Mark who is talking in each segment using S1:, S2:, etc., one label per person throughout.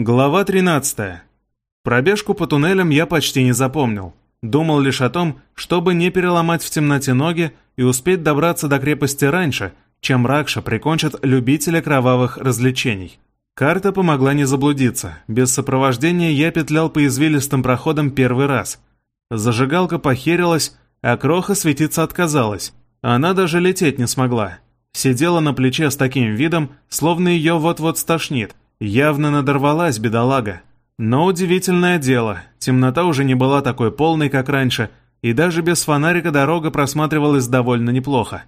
S1: Глава 13. Пробежку по туннелям я почти не запомнил. Думал лишь о том, чтобы не переломать в темноте ноги и успеть добраться до крепости раньше, чем Ракша прикончит любителя кровавых развлечений. Карта помогла не заблудиться. Без сопровождения я петлял по извилистым проходам первый раз. Зажигалка похерилась, а кроха светиться отказалась. Она даже лететь не смогла. Сидела на плече с таким видом, словно ее вот-вот стошнит – Явно надорвалась бедолага. Но удивительное дело, темнота уже не была такой полной, как раньше, и даже без фонарика дорога просматривалась довольно неплохо.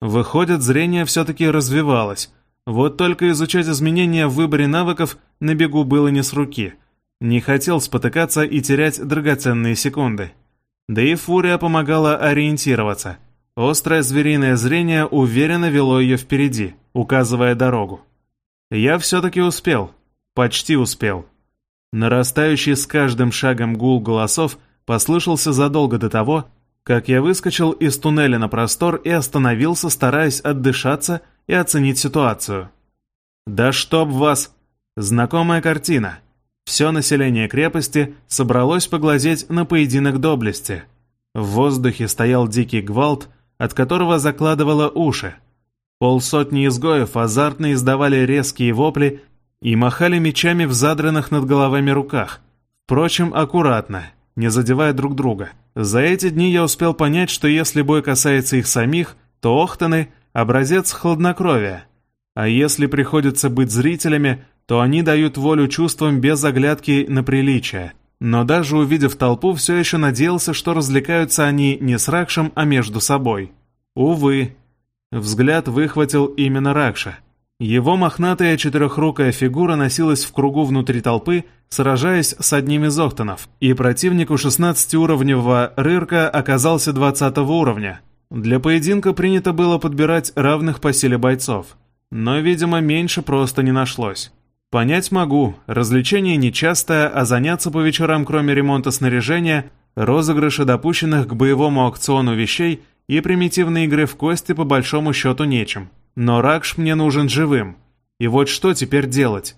S1: Выходит, зрение все-таки развивалось. Вот только изучать изменения в выборе навыков на бегу было не с руки. Не хотел спотыкаться и терять драгоценные секунды. Да и фурия помогала ориентироваться. Острое звериное зрение уверенно вело ее впереди, указывая дорогу. Я все-таки успел. Почти успел. Нарастающий с каждым шагом гул голосов послышался задолго до того, как я выскочил из туннеля на простор и остановился, стараясь отдышаться и оценить ситуацию. «Да чтоб вас!» Знакомая картина. Все население крепости собралось поглазеть на поединок доблести. В воздухе стоял дикий гвалт, от которого закладывало уши. Полсотни изгоев азартно издавали резкие вопли и махали мечами в задранных над головами руках. Впрочем, аккуратно, не задевая друг друга. За эти дни я успел понять, что если бой касается их самих, то Охтаны — образец хладнокровия. А если приходится быть зрителями, то они дают волю чувствам без оглядки на приличие. Но даже увидев толпу, все еще надеялся, что развлекаются они не с Ракшем, а между собой. Увы, Взгляд выхватил именно Ракша. Его мохнатая четырехрукая фигура носилась в кругу внутри толпы, сражаясь с одним из Охтонов, и противнику 16-уровневого Рырка оказался 20 уровня. Для поединка принято было подбирать равных по силе бойцов, но, видимо, меньше просто не нашлось. Понять могу, развлечение нечастое, а заняться по вечерам, кроме ремонта снаряжения, розыгрыша допущенных к боевому аукциону вещей – и примитивной игры в кости по большому счету нечем. Но Ракш мне нужен живым. И вот что теперь делать?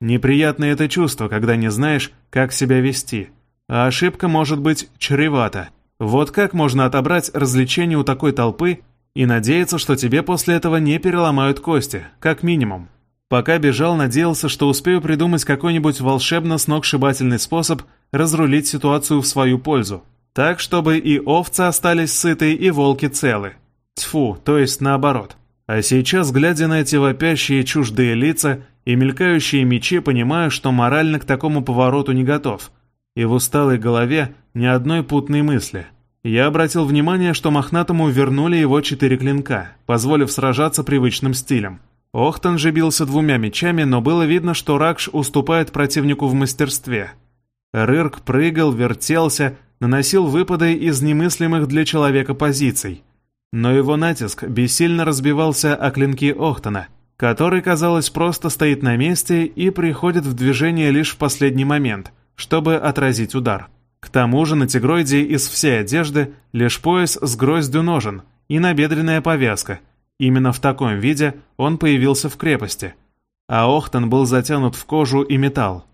S1: Неприятное это чувство, когда не знаешь, как себя вести. А ошибка может быть чревата. Вот как можно отобрать развлечение у такой толпы и надеяться, что тебе после этого не переломают кости, как минимум. Пока бежал, надеялся, что успею придумать какой-нибудь волшебно сногсшибательный способ разрулить ситуацию в свою пользу. Так, чтобы и овцы остались сыты, и волки целы. Тьфу, то есть наоборот. А сейчас, глядя на эти вопящие чуждые лица и мелькающие мечи, понимаю, что морально к такому повороту не готов. И в усталой голове ни одной путной мысли. Я обратил внимание, что Мохнатому вернули его четыре клинка, позволив сражаться привычным стилем. Охтан же бился двумя мечами, но было видно, что Ракш уступает противнику в мастерстве. Рырк прыгал, вертелся, наносил выпады из немыслимых для человека позиций. Но его натиск бессильно разбивался о клинки Охтона, который, казалось, просто стоит на месте и приходит в движение лишь в последний момент, чтобы отразить удар. К тому же на тигроиде из всей одежды лишь пояс с гроздью ножен и набедренная повязка. Именно в таком виде он появился в крепости. А Охтон был затянут в кожу и металл.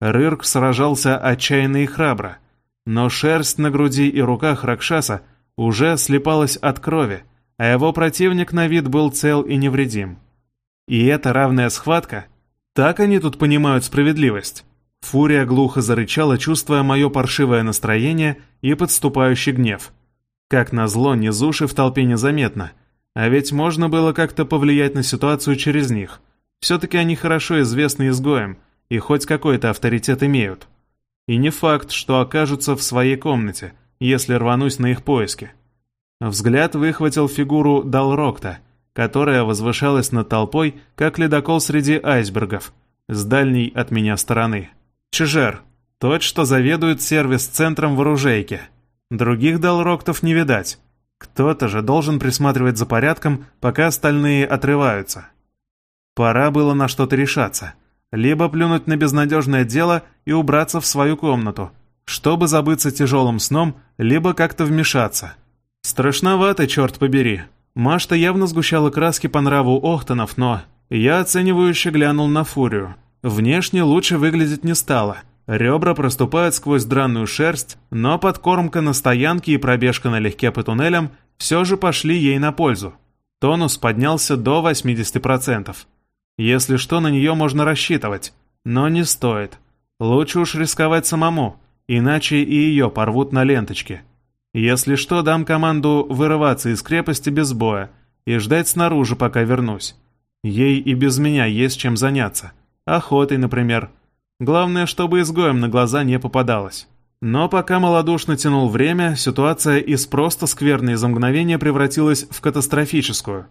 S1: Рырк сражался отчаянно и храбро – но шерсть на груди и руках Ракшаса уже слепалась от крови, а его противник на вид был цел и невредим. И эта равная схватка? Так они тут понимают справедливость. Фурия глухо зарычала, чувствуя мое паршивое настроение и подступающий гнев. Как назло, низуши в толпе незаметно, а ведь можно было как-то повлиять на ситуацию через них. Все-таки они хорошо известны изгоем и хоть какой-то авторитет имеют. И не факт, что окажутся в своей комнате, если рванусь на их поиски. Взгляд выхватил фигуру Далрокта, которая возвышалась над толпой, как ледокол среди айсбергов, с дальней от меня стороны. Чижер, тот, что заведует сервис-центром в оружейке. Других Далроктов не видать. Кто-то же должен присматривать за порядком, пока остальные отрываются. Пора было на что-то решаться либо плюнуть на безнадежное дело и убраться в свою комнату, чтобы забыться тяжелым сном, либо как-то вмешаться. Страшновато, черт побери. Машта явно сгущала краски по нраву Охтонов, но... Я оценивающе глянул на Фурию. Внешне лучше выглядеть не стало. Ребра проступают сквозь дранную шерсть, но подкормка на стоянке и пробежка налегке по туннелям все же пошли ей на пользу. Тонус поднялся до 80%. Если что, на нее можно рассчитывать, но не стоит. Лучше уж рисковать самому, иначе и ее порвут на ленточке. Если что, дам команду вырываться из крепости без боя и ждать снаружи, пока вернусь. Ей и без меня есть чем заняться. Охотой, например. Главное, чтобы изгоем на глаза не попадалось. Но пока малодушно тянул время, ситуация из просто скверной за мгновение превратилась в катастрофическую.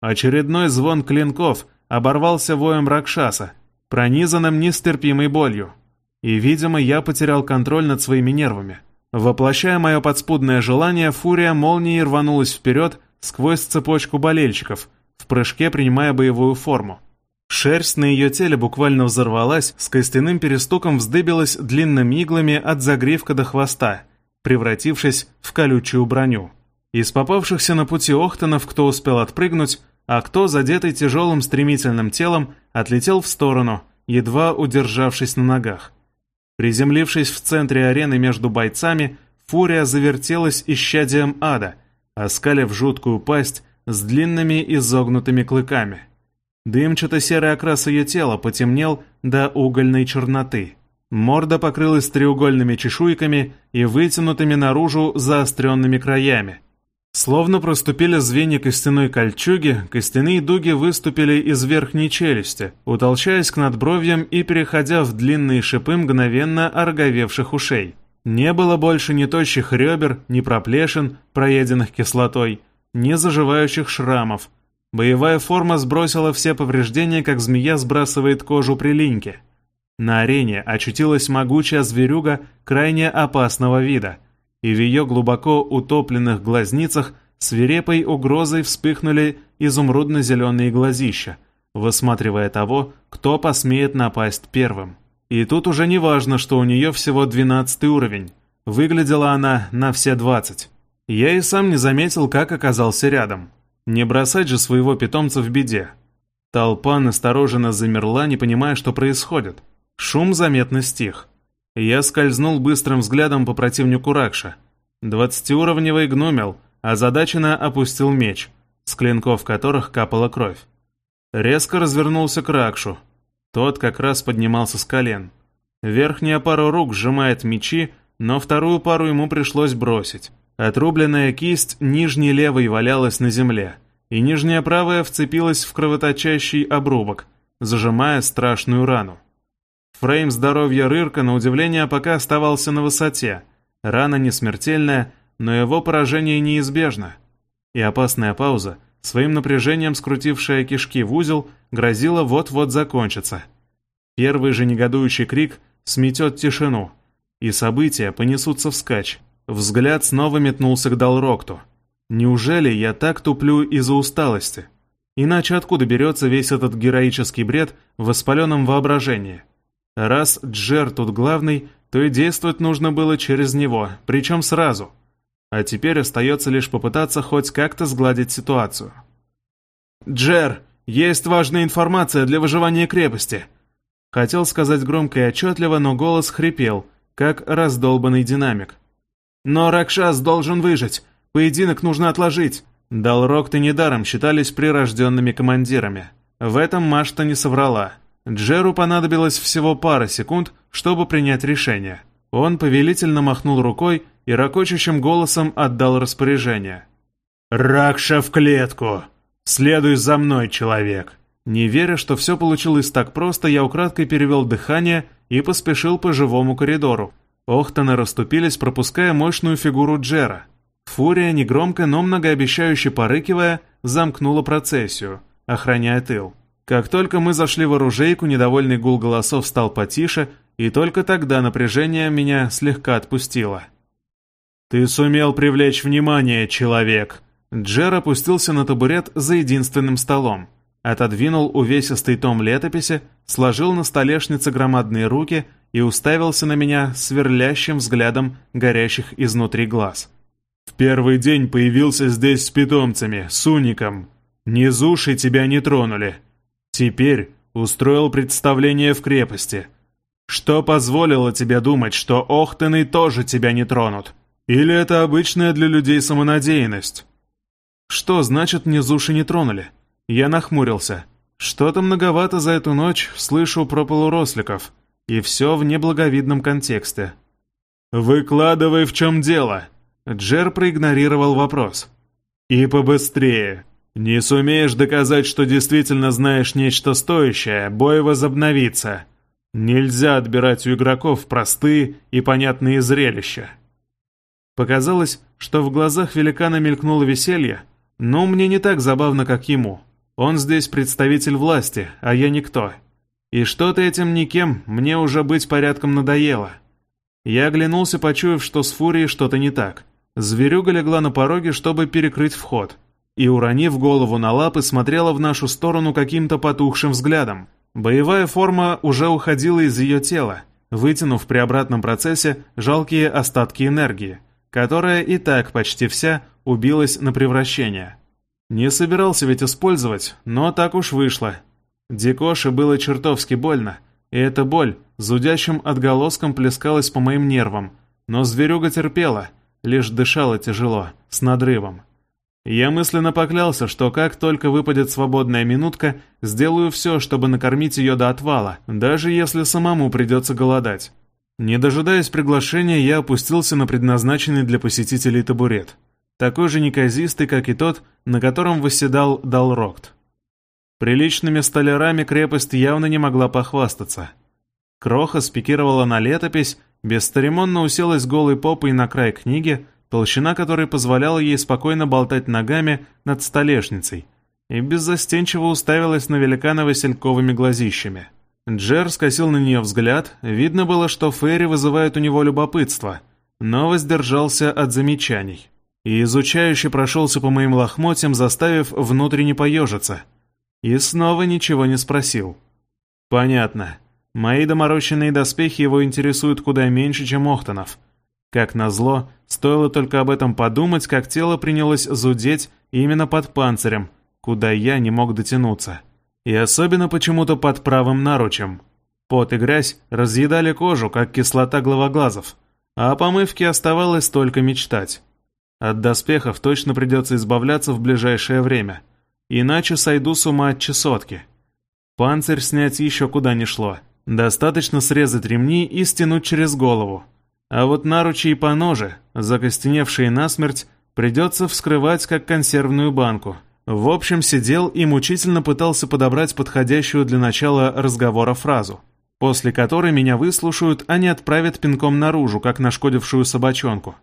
S1: Очередной звон клинков оборвался воем Ракшаса, пронизанным нестерпимой болью. И, видимо, я потерял контроль над своими нервами. Воплощая мое подспудное желание, фурия молнией рванулась вперед сквозь цепочку болельщиков, в прыжке принимая боевую форму. Шерсть на ее теле буквально взорвалась, с костяным перестуком вздыбилась длинными иглами от загривка до хвоста, превратившись в колючую броню. Из попавшихся на пути Охтонов кто успел отпрыгнуть, а кто, задетый тяжелым стремительным телом, отлетел в сторону, едва удержавшись на ногах. Приземлившись в центре арены между бойцами, фурия завертелась исчадием ада, оскалив жуткую пасть с длинными изогнутыми клыками. Дымчато-серый окрас ее тела потемнел до угольной черноты. Морда покрылась треугольными чешуйками и вытянутыми наружу заостренными краями. Словно проступили звенья костяной кольчуги, костяные дуги выступили из верхней челюсти, утолщаясь к надбровьям и переходя в длинные шипы мгновенно ороговевших ушей. Не было больше ни тощих ребер, ни проплешин, проеденных кислотой, ни заживающих шрамов, Боевая форма сбросила все повреждения, как змея сбрасывает кожу при линьке. На арене очутилась могучая зверюга крайне опасного вида, и в ее глубоко утопленных глазницах свирепой угрозой вспыхнули изумрудно-зеленые глазища, высматривая того, кто посмеет напасть первым. И тут уже не важно, что у нее всего 12 уровень. Выглядела она на все 20. Я и сам не заметил, как оказался рядом. Не бросать же своего питомца в беде. Толпа настороженно замерла, не понимая, что происходит. Шум заметно стих. Я скользнул быстрым взглядом по противнику Ракша. Двадцатиуровневый гномел, озадаченно опустил меч, с клинков которых капала кровь. Резко развернулся к Ракшу. Тот как раз поднимался с колен. Верхняя пара рук сжимает мечи, но вторую пару ему пришлось бросить. Отрубленная кисть нижней левой валялась на земле, и нижняя правая вцепилась в кровоточащий обрубок, зажимая страшную рану. Фрейм здоровья Рырка, на удивление, пока оставался на высоте. Рана не смертельная, но его поражение неизбежно. И опасная пауза, своим напряжением скрутившая кишки в узел, грозила вот-вот закончиться. Первый же негодующий крик сметет тишину, и события понесутся вскачь. Взгляд снова метнулся к Далрокту. Неужели я так туплю из-за усталости? Иначе откуда берется весь этот героический бред в воспаленном воображении? Раз Джер тут главный, то и действовать нужно было через него, причем сразу. А теперь остается лишь попытаться хоть как-то сгладить ситуацию. «Джер, есть важная информация для выживания крепости!» Хотел сказать громко и отчетливо, но голос хрипел, как раздолбанный динамик. Но Ракшас должен выжить. Поединок нужно отложить. Далрокты недаром считались прирожденными командирами. В этом Машта не соврала. Джеру понадобилось всего пара секунд, чтобы принять решение. Он повелительно махнул рукой и ракочущим голосом отдал распоряжение. «Ракша в клетку! Следуй за мной, человек!» Не веря, что все получилось так просто, я украдкой перевел дыхание и поспешил по живому коридору. Охтаны расступились, пропуская мощную фигуру Джера. Фурия, негромко, но многообещающе порыкивая, замкнула процессию, охраняя тыл. Как только мы зашли в оружейку, недовольный гул голосов стал потише, и только тогда напряжение меня слегка отпустило. «Ты сумел привлечь внимание, человек!» Джер опустился на табурет за единственным столом. Отодвинул увесистый том летописи, сложил на столешнице громадные руки и уставился на меня сверлящим взглядом горящих изнутри глаз. «В первый день появился здесь с питомцами, с уником. Низуши тебя не тронули. Теперь устроил представление в крепости. Что позволило тебе думать, что Охтаны тоже тебя не тронут? Или это обычная для людей самонадеянность? Что значит низуши не тронули? Я нахмурился. Что-то многовато за эту ночь слышу про полуросликов. И все в неблаговидном контексте. «Выкладывай, в чем дело!» Джер проигнорировал вопрос. «И побыстрее. Не сумеешь доказать, что действительно знаешь нечто стоящее, бой возобновится. Нельзя отбирать у игроков простые и понятные зрелища». Показалось, что в глазах великана мелькнуло веселье, но мне не так забавно, как ему. Он здесь представитель власти, а я никто. И что-то этим никем мне уже быть порядком надоело. Я оглянулся, почуяв, что с Фурией что-то не так. Зверюга легла на пороге, чтобы перекрыть вход. И, уронив голову на лапы, смотрела в нашу сторону каким-то потухшим взглядом. Боевая форма уже уходила из ее тела, вытянув при обратном процессе жалкие остатки энергии, которая и так почти вся убилась на превращение. Не собирался ведь использовать, но так уж вышло. Дикоши было чертовски больно, и эта боль зудящим отголоском плескалась по моим нервам, но зверюга терпела, лишь дышала тяжело, с надрывом. Я мысленно поклялся, что как только выпадет свободная минутка, сделаю все, чтобы накормить ее до отвала, даже если самому придется голодать. Не дожидаясь приглашения, я опустился на предназначенный для посетителей табурет такой же неказистый, как и тот, на котором восседал Далрокт. Приличными столярами крепость явно не могла похвастаться. Кроха спикировала на летопись, бесцеремонно уселась голой попой на край книги, толщина которой позволяла ей спокойно болтать ногами над столешницей, и беззастенчиво уставилась на великана васильковыми глазищами. Джер скосил на нее взгляд, видно было, что Ферри вызывает у него любопытство, но воздержался от замечаний и изучающе прошелся по моим лохмотьям, заставив внутренне поежиться. И снова ничего не спросил. Понятно. Мои доморощенные доспехи его интересуют куда меньше, чем Охтонов. Как назло, стоило только об этом подумать, как тело принялось зудеть именно под панцирем, куда я не мог дотянуться. И особенно почему-то под правым наручем. Пот и грязь разъедали кожу, как кислота головоглазов, а о помывке оставалось только мечтать. От доспехов точно придется избавляться в ближайшее время, иначе сойду с ума от чесотки. Панцирь снять еще куда не шло. Достаточно срезать ремни и стянуть через голову. А вот наручи и поножи, закостеневшие насмерть, придется вскрывать как консервную банку. В общем, сидел и мучительно пытался подобрать подходящую для начала разговора фразу, после которой меня выслушают, а не отправят пинком наружу, как нашкодившую собачонку.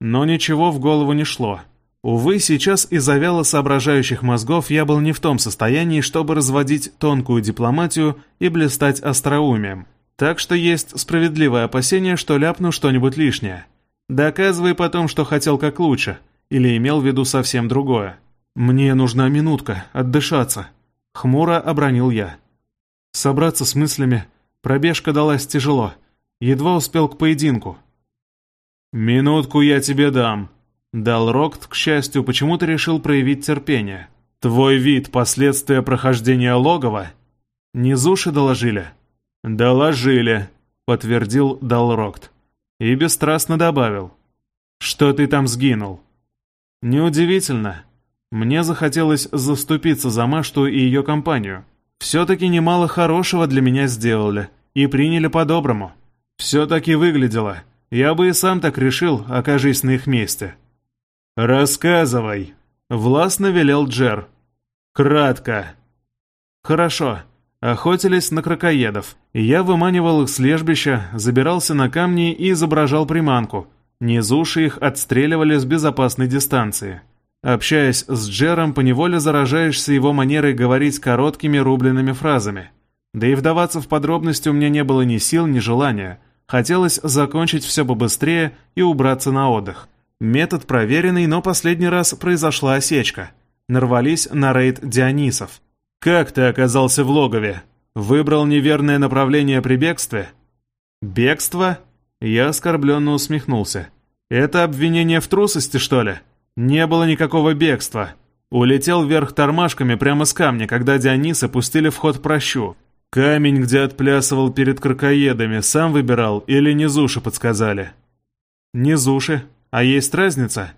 S1: Но ничего в голову не шло. Увы, сейчас из-за вяло соображающих мозгов я был не в том состоянии, чтобы разводить тонкую дипломатию и блистать остроумием. Так что есть справедливое опасение, что ляпну что-нибудь лишнее. Доказывай потом, что хотел как лучше, или имел в виду совсем другое. «Мне нужна минутка, отдышаться», — хмуро обронил я. Собраться с мыслями, пробежка далась тяжело, едва успел к поединку — «Минутку я тебе дам». Далрокт, к счастью, почему-то решил проявить терпение. «Твой вид — последствия прохождения логова?» «Низуши доложили?» «Доложили», — подтвердил Далрокт. И бесстрастно добавил. «Что ты там сгинул?» «Неудивительно. Мне захотелось заступиться за Машту и ее компанию. Все-таки немало хорошего для меня сделали и приняли по-доброму. Все-таки выглядело, я бы и сам так решил, окажись на их месте. «Рассказывай», — властно велел Джер. «Кратко». «Хорошо. Охотились на крокоедов. Я выманивал их с лежбища, забирался на камни и изображал приманку. Низуши их отстреливали с безопасной дистанции. Общаясь с Джером, поневоле заражаешься его манерой говорить короткими рубленными фразами. Да и вдаваться в подробности у меня не было ни сил, ни желания — Хотелось закончить все побыстрее и убраться на отдых. Метод проверенный, но последний раз произошла осечка. Нарвались на рейд Дионисов. «Как ты оказался в логове? Выбрал неверное направление при бегстве?» «Бегство?» Я оскорбленно усмехнулся. «Это обвинение в трусости, что ли?» «Не было никакого бегства. Улетел вверх тормашками прямо с камня, когда Дионисы пустили в ход прощу. Камень, где отплясывал перед крокоедами, сам выбирал или низуши подсказали? Низуши. А есть разница?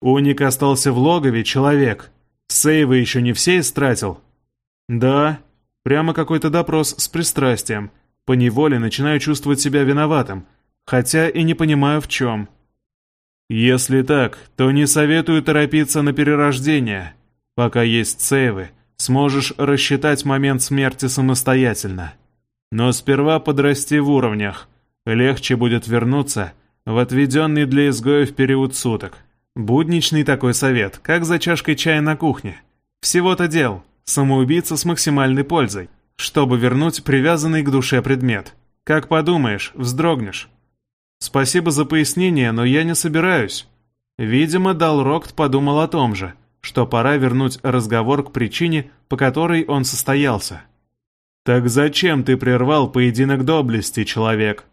S1: Уник остался в логове, человек. Сейвы еще не все истратил? Да. Прямо какой-то допрос с пристрастием. По неволе начинаю чувствовать себя виноватым, хотя и не понимаю в чем. Если так, то не советую торопиться на перерождение. Пока есть сейвы, сможешь рассчитать момент смерти самостоятельно. Но сперва подрасти в уровнях. Легче будет вернуться в отведенный для изгоев период суток. Будничный такой совет, как за чашкой чая на кухне. Всего-то дел. Самоубийца с максимальной пользой, чтобы вернуть привязанный к душе предмет. Как подумаешь, вздрогнешь. Спасибо за пояснение, но я не собираюсь. Видимо, Далрокт подумал о том же, что пора вернуть разговор к причине, по которой он состоялся. «Так зачем ты прервал поединок доблести, человек?»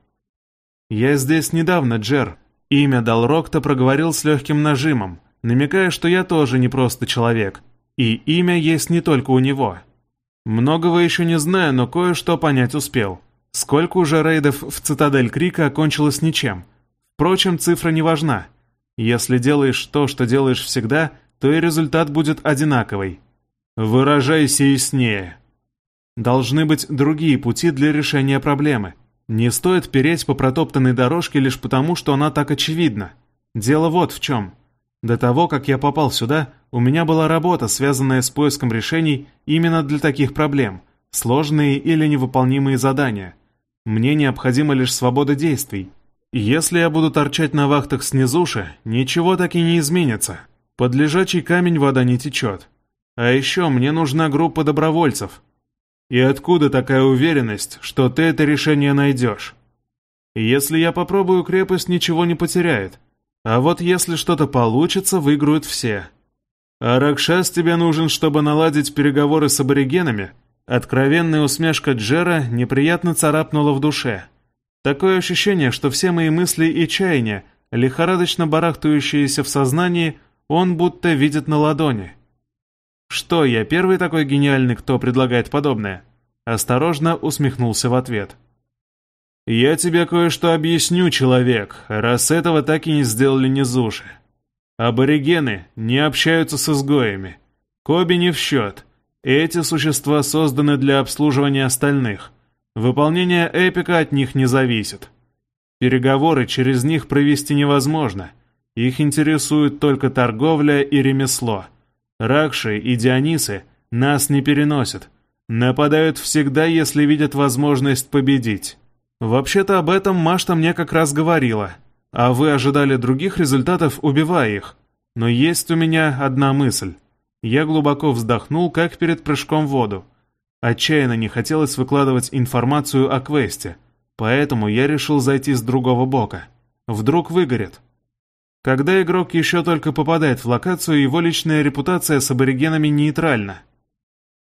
S1: «Я здесь недавно, Джер», Имя Далрокта проговорил с легким нажимом, намекая, что я тоже не просто человек, и имя есть не только у него. Многого еще не знаю, но кое-что понять успел. Сколько уже рейдов в Цитадель Крика окончилось ничем. Впрочем, цифра не важна. Если делаешь то, что делаешь всегда, то и результат будет одинаковый. Выражайся яснее. Должны быть другие пути для решения проблемы – не стоит переть по протоптанной дорожке лишь потому, что она так очевидна. Дело вот в чем. До того, как я попал сюда, у меня была работа, связанная с поиском решений именно для таких проблем, сложные или невыполнимые задания. Мне необходима лишь свобода действий. Если я буду торчать на вахтах снизуши, ничего так и не изменится. Под лежачий камень вода не течет. А еще мне нужна группа добровольцев, и откуда такая уверенность, что ты это решение найдешь? Если я попробую, крепость ничего не потеряет. А вот если что-то получится, выиграют все. А Ракшас тебе нужен, чтобы наладить переговоры с аборигенами? Откровенная усмешка Джера неприятно царапнула в душе. Такое ощущение, что все мои мысли и чаяния, лихорадочно барахтающиеся в сознании, он будто видит на ладони. «Что, я первый такой гениальный, кто предлагает подобное?» Осторожно усмехнулся в ответ. «Я тебе кое-что объясню, человек, раз этого так и не сделали низуши. Аборигены не общаются с изгоями. Коби не в счет. Эти существа созданы для обслуживания остальных. Выполнение эпика от них не зависит. Переговоры через них провести невозможно. Их интересует только торговля и ремесло. Ракши и Дионисы нас не переносят. Нападают всегда, если видят возможность победить. Вообще-то об этом Машта мне как раз говорила. А вы ожидали других результатов, убивая их. Но есть у меня одна мысль. Я глубоко вздохнул, как перед прыжком в воду. Отчаянно не хотелось выкладывать информацию о квесте, поэтому я решил зайти с другого бока. Вдруг выгорит. Когда игрок еще только попадает в локацию, его личная репутация с аборигенами нейтральна.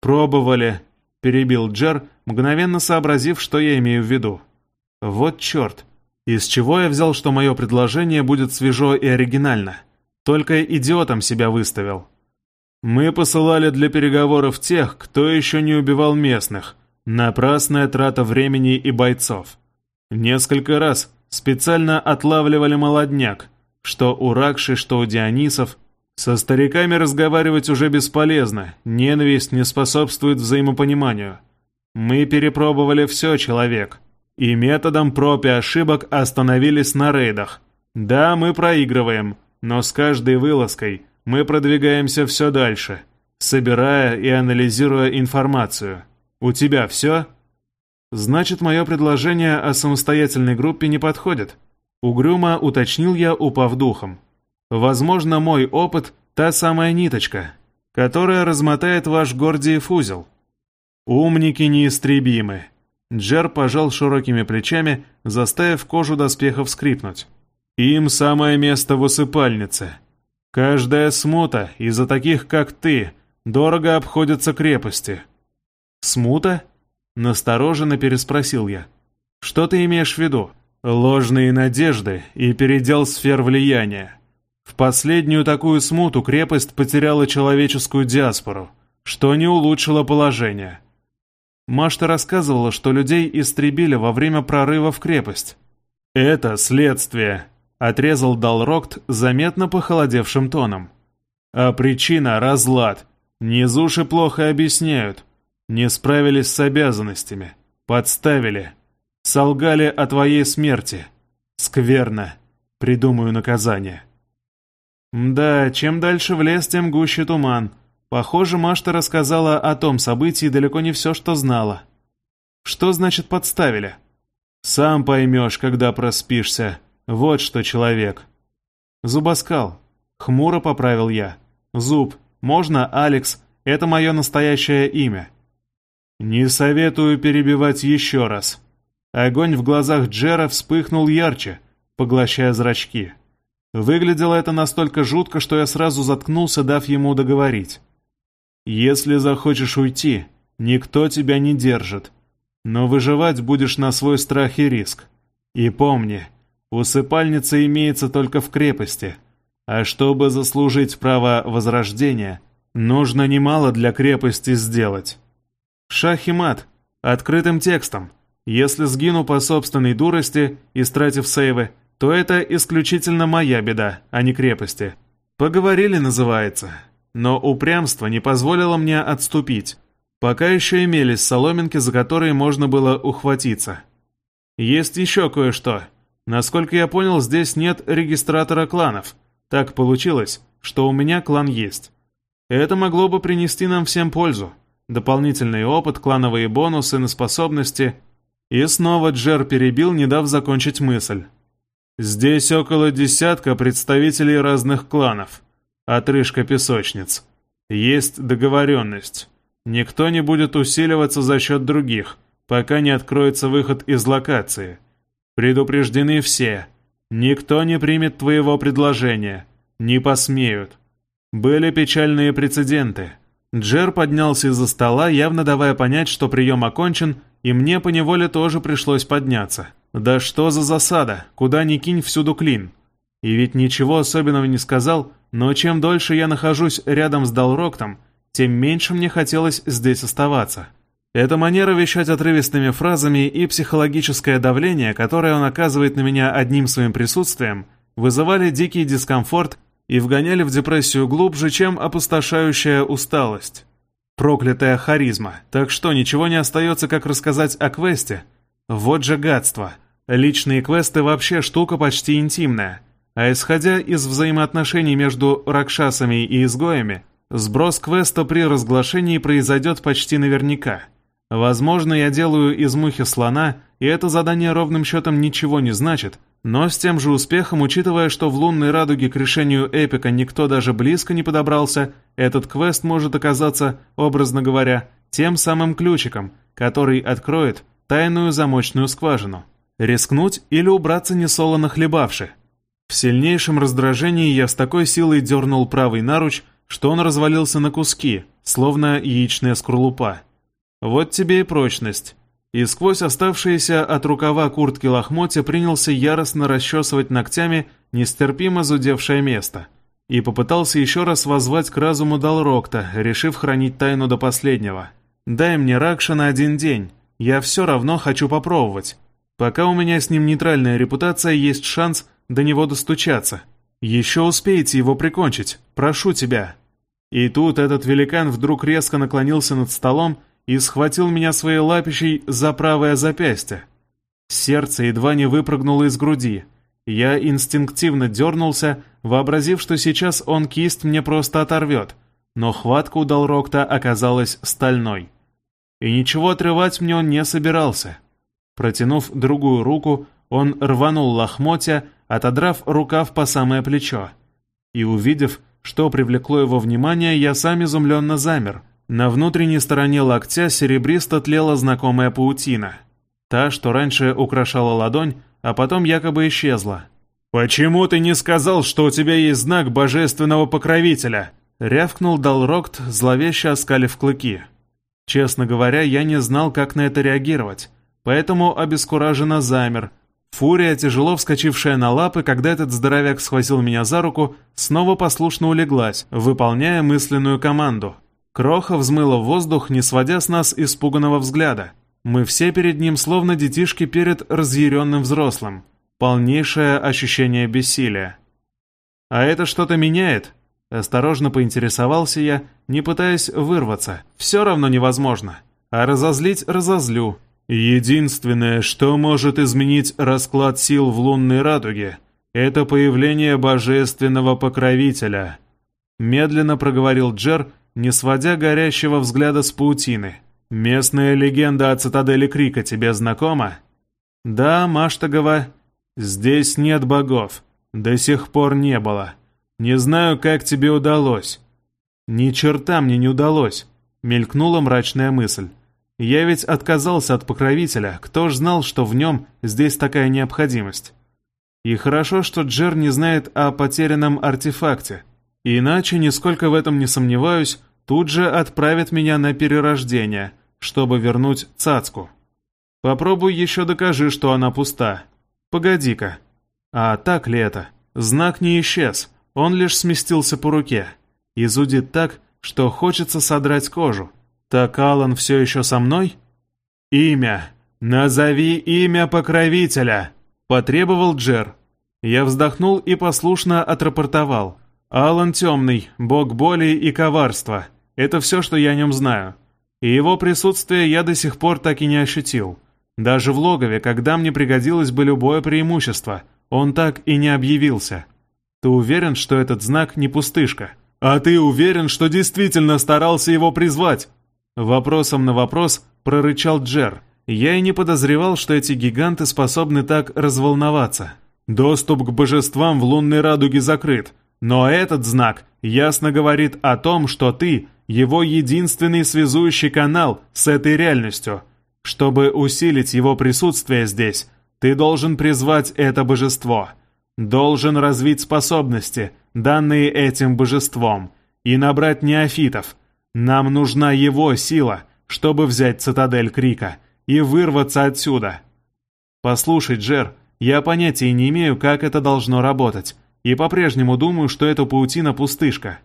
S1: «Пробовали», — перебил Джер, мгновенно сообразив, что я имею в виду. «Вот черт! Из чего я взял, что мое предложение будет свежо и оригинально? Только идиотом себя выставил». «Мы посылали для переговоров тех, кто еще не убивал местных. Напрасная трата времени и бойцов. Несколько раз специально отлавливали молодняк, что у Ракши, что у Дионисов. Со стариками разговаривать уже бесполезно, ненависть не способствует взаимопониманию. Мы перепробовали все, человек. И методом проб и ошибок остановились на рейдах. Да, мы проигрываем, но с каждой вылазкой мы продвигаемся все дальше, собирая и анализируя информацию. У тебя все? Значит, мое предложение о самостоятельной группе не подходит. Угрюмо уточнил я, упав духом. Возможно, мой опыт — та самая ниточка, которая размотает ваш Гордиев узел. Умники неистребимы. Джер пожал широкими плечами, заставив кожу доспехов скрипнуть. Им самое место в усыпальнице. Каждая смута из-за таких, как ты, дорого обходится крепости. Смута? Настороженно переспросил я. Что ты имеешь в виду? Ложные надежды и передел сфер влияния. В последнюю такую смуту крепость потеряла человеческую диаспору, что не улучшило положение. Машта рассказывала, что людей истребили во время прорыва в крепость. «Это следствие», — отрезал Далрокт заметно похолодевшим тоном. «А причина — разлад. Низуши плохо объясняют. Не справились с обязанностями. Подставили. Солгали о твоей смерти. Скверно. Придумаю наказание». Да, чем дальше в лес, тем гуще туман. Похоже, Машта рассказала о том событии далеко не все, что знала. Что значит подставили? Сам поймешь, когда проспишься. Вот что человек. Зубоскал. Хмуро поправил я. Зуб. Можно, Алекс. Это мое настоящее имя. Не советую перебивать еще раз. Огонь в глазах Джера вспыхнул ярче, поглощая зрачки. Выглядело это настолько жутко, что я сразу заткнулся, дав ему договорить. «Если захочешь уйти, никто тебя не держит, но выживать будешь на свой страх и риск. И помни, усыпальница имеется только в крепости, а чтобы заслужить право возрождения, нужно немало для крепости сделать. Шах и мат, открытым текстом. Если сгину по собственной дурости, истратив сейвы, то это исключительно моя беда, а не крепости. Поговорили, называется. Но упрямство не позволило мне отступить. Пока еще имелись соломинки, за которые можно было ухватиться. Есть еще кое-что. Насколько я понял, здесь нет регистратора кланов. Так получилось, что у меня клан есть. Это могло бы принести нам всем пользу. Дополнительный опыт, клановые бонусы на способности. И снова Джер перебил, не дав закончить мысль. Здесь около десятка представителей разных кланов. Отрыжка песочниц. Есть договоренность. Никто не будет усиливаться за счет других, пока не откроется выход из локации. Предупреждены все. Никто не примет твоего предложения. Не посмеют. Были печальные прецеденты. Джер поднялся из-за стола, явно давая понять, что прием окончен, и мне поневоле тоже пришлось подняться. Да что за засада? Куда ни кинь, всюду клин. И ведь ничего особенного не сказал, но чем дольше я нахожусь рядом с Далроктом, тем меньше мне хотелось здесь оставаться. Эта манера вещать отрывистыми фразами и психологическое давление, которое он оказывает на меня одним своим присутствием, вызывали дикий дискомфорт и вгоняли в депрессию глубже, чем опустошающая усталость. Проклятая харизма. Так что, ничего не остается, как рассказать о квесте? Вот же гадство. Личные квесты вообще штука почти интимная. А исходя из взаимоотношений между ракшасами и изгоями, сброс квеста при разглашении произойдет почти наверняка. Возможно, я делаю из мухи слона, и это задание ровным счетом ничего не значит, но с тем же успехом, учитывая, что в лунной радуге к решению эпика никто даже близко не подобрался, этот квест может оказаться, образно говоря, тем самым ключиком, который откроет тайную замочную скважину. Рискнуть или убраться несолоно хлебавши. В сильнейшем раздражении я с такой силой дернул правый наруч, что он развалился на куски, словно яичная скорлупа. Вот тебе и прочность. И сквозь оставшиеся от рукава куртки лохмотья принялся яростно расчесывать ногтями нестерпимо зудевшее место. И попытался еще раз воззвать к разуму Далрокта, решив хранить тайну до последнего. «Дай мне Ракша на один день, я все равно хочу попробовать. Пока у меня с ним нейтральная репутация, есть шанс до него достучаться. Еще успеете его прикончить, прошу тебя». И тут этот великан вдруг резко наклонился над столом и схватил меня своей лапищей за правое запястье. Сердце едва не выпрыгнуло из груди. Я инстинктивно дернулся, вообразив, что сейчас он кисть мне просто оторвет, но хватка у Далрокта оказалась стальной и ничего отрывать мне он не собирался. Протянув другую руку, он рванул лохмотья, отодрав рукав по самое плечо. И увидев, что привлекло его внимание, я сам изумленно замер. На внутренней стороне локтя серебристо тлела знакомая паутина. Та, что раньше украшала ладонь, а потом якобы исчезла. «Почему ты не сказал, что у тебя есть знак божественного покровителя?» Рявкнул Далрокт, зловеще оскалив клыки. Честно говоря, я не знал, как на это реагировать, поэтому обескураженно замер. Фурия, тяжело вскочившая на лапы, когда этот здоровяк схватил меня за руку, снова послушно улеглась, выполняя мысленную команду. Кроха взмыла в воздух, не сводя с нас испуганного взгляда. Мы все перед ним, словно детишки перед разъяренным взрослым. Полнейшее ощущение бессилия. «А это что-то меняет?» Осторожно поинтересовался я, не пытаясь вырваться. «Все равно невозможно. А разозлить разозлю. Единственное, что может изменить расклад сил в лунной радуге, это появление божественного покровителя», медленно проговорил Джер, не сводя горящего взгляда с паутины. «Местная легенда о цитадели Крика тебе знакома?» «Да, Маштагова. Здесь нет богов. До сих пор не было. Не знаю, как тебе удалось». «Ни черта мне не удалось», — мелькнула мрачная мысль. «Я ведь отказался от покровителя, кто ж знал, что в нем здесь такая необходимость?» И хорошо, что Джер не знает о потерянном артефакте. Иначе, нисколько в этом не сомневаюсь, тут же отправит меня на перерождение, чтобы вернуть цацку. Попробуй еще докажи, что она пуста. Погоди-ка. А так ли это? Знак не исчез, он лишь сместился по руке. И зудит так, что хочется содрать кожу. Так Алан все еще со мной? Имя. Назови имя покровителя. Потребовал Джер. Я вздохнул и послушно отрапортовал. Алан Темный, бог боли и коварства. Это все, что я о нем знаю. И его присутствие я до сих пор так и не ощутил. Даже в логове, когда мне пригодилось бы любое преимущество, он так и не объявился. Ты уверен, что этот знак не пустышка? А ты уверен, что действительно старался его призвать? Вопросом на вопрос прорычал Джер. Я и не подозревал, что эти гиганты способны так разволноваться. Доступ к божествам в лунной радуге закрыт, но этот знак ясно говорит о том, что ты — его единственный связующий канал с этой реальностью. Чтобы усилить его присутствие здесь, ты должен призвать это божество. Должен развить способности, данные этим божеством, и набрать неофитов. Нам нужна его сила, чтобы взять цитадель Крика — и вырваться отсюда. Послушай, Джер, я понятия не имею, как это должно работать, и по-прежнему думаю, что это паутина пустышка.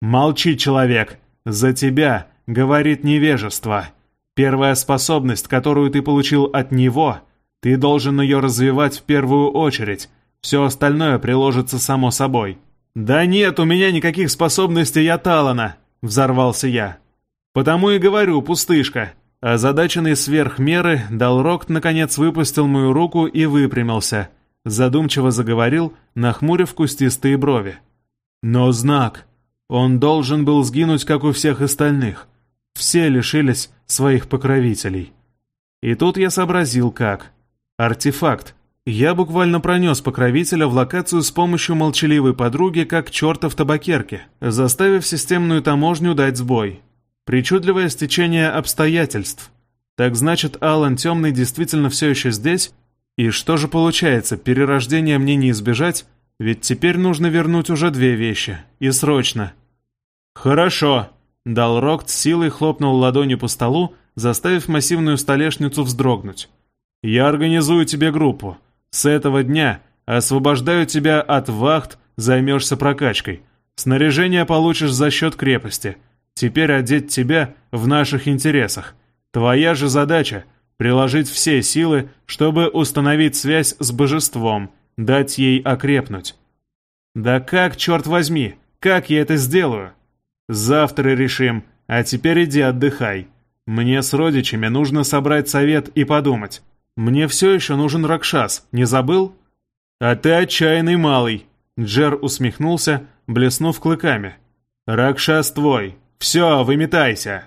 S1: Молчи, человек, за тебя говорит невежество. Первая способность, которую ты получил от него, ты должен ее развивать в первую очередь, все остальное приложится само собой. «Да нет у меня никаких способностей от Алана!» — взорвался я. «Потому и говорю, пустышка. Озадаченный сверх меры, Далрокт наконец выпустил мою руку и выпрямился. Задумчиво заговорил, нахмурив кустистые брови. Но знак. Он должен был сгинуть, как у всех остальных. Все лишились своих покровителей. И тут я сообразил, как. Артефакт. Я буквально пронес покровителя в локацию с помощью молчаливой подруги, как черта в табакерке, заставив системную таможню дать сбой. Причудливое стечение обстоятельств. Так значит, Алан Темный действительно все еще здесь? И что же получается, перерождения мне не избежать? Ведь теперь нужно вернуть уже две вещи. И срочно. «Хорошо», — дал Рокт силой хлопнул ладонью по столу, заставив массивную столешницу вздрогнуть. «Я организую тебе группу. С этого дня освобождаю тебя от вахт, займешься прокачкой. Снаряжение получишь за счет крепости. Теперь одеть тебя в наших интересах. Твоя же задача — приложить все силы, чтобы установить связь с божеством, дать ей окрепнуть. Да как, черт возьми, как я это сделаю? Завтра решим, а теперь иди отдыхай. Мне с родичами нужно собрать совет и подумать. Мне все еще нужен Ракшас, не забыл? А ты отчаянный малый. Джер усмехнулся, блеснув клыками. Ракшас твой, «Все, выметайся!»